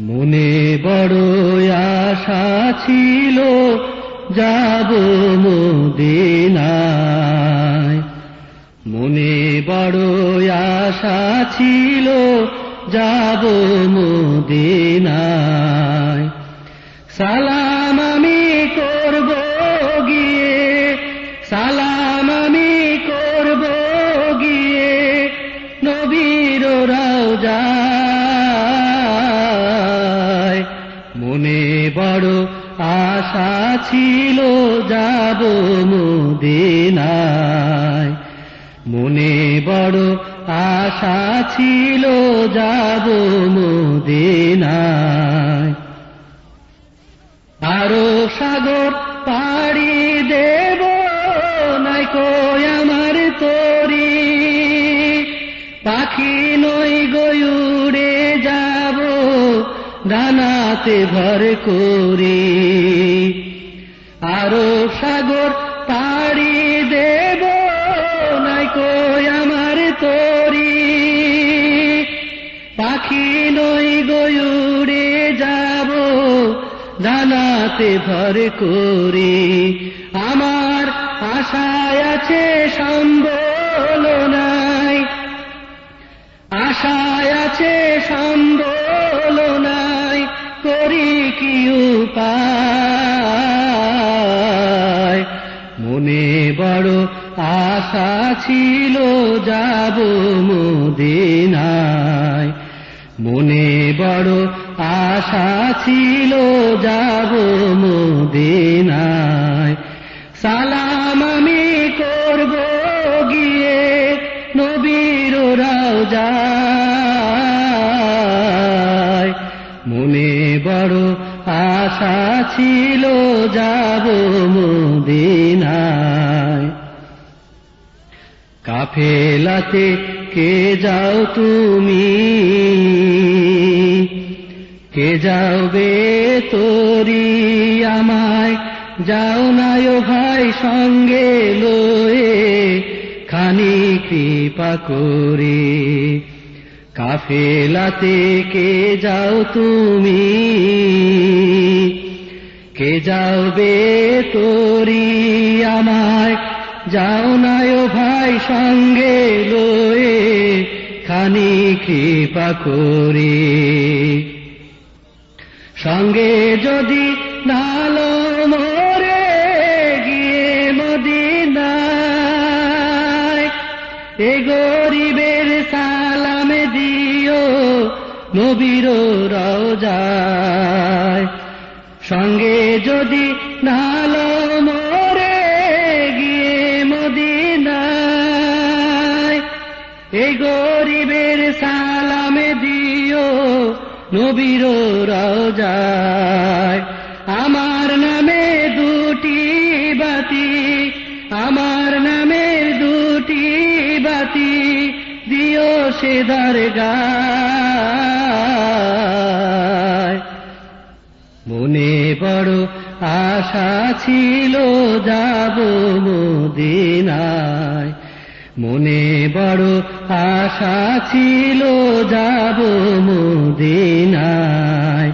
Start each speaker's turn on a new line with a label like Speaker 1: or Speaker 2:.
Speaker 1: মনে বড় আশা ছিল, যাব মদিনায়। মনে বড় আশা ছিল, যাব মদিনায়। সালাম আমি করব গিয়ে, সালাম আমি করব গিয়ে, নবীর রাজায় আশা ছিল যাব মদিনায়। মনে বড় আশা ছিল যাব মদিনায়। আরও সাগর পাড়ি দেব, নাই কই আমার তরি। পাখি নই গয়ুড়ে যাব ডানাতে ভর করি। আরও সাগর পাড়ি দেব নাই কই আমার তরি। পাখি নই গয়ুড়ে যাব জানাতে ভর করি। আমার আশায় আছে সম্বল কি উপায়? মনে বড় আশা ছিল যাব মদিনায়। মনে বড় আশা ছিল যাব মদিনায়। সালাম আমি করব গিয়ে নবীর রাজায় মনে বড় আশা ছিল যাব মদিনায়। কাফেলাতে কে যাও তুমি? কে যাওবে তোরি আমায়? যাও নাই ও ভাই সঙ্গে লয়ে খানি কৃপা করে। কাফেলাতে কে যাও তুমি? কে যাও বে তোরি আমায়? যাও ও ভাই সঙ্গে লয়ে খানি কৃপা করে। সঙ্গে যদি নাল নবীর রওজায় সঙ্গে যদি নাল মরে গিয়ে মদিনায় এই গরিবের সালামে দিও নবীর রওজায়। সে দরগায় মনে বড় আশা ছিল যাব মদিনায়। মনে বড় আশা ছিল যাব মদিনায়।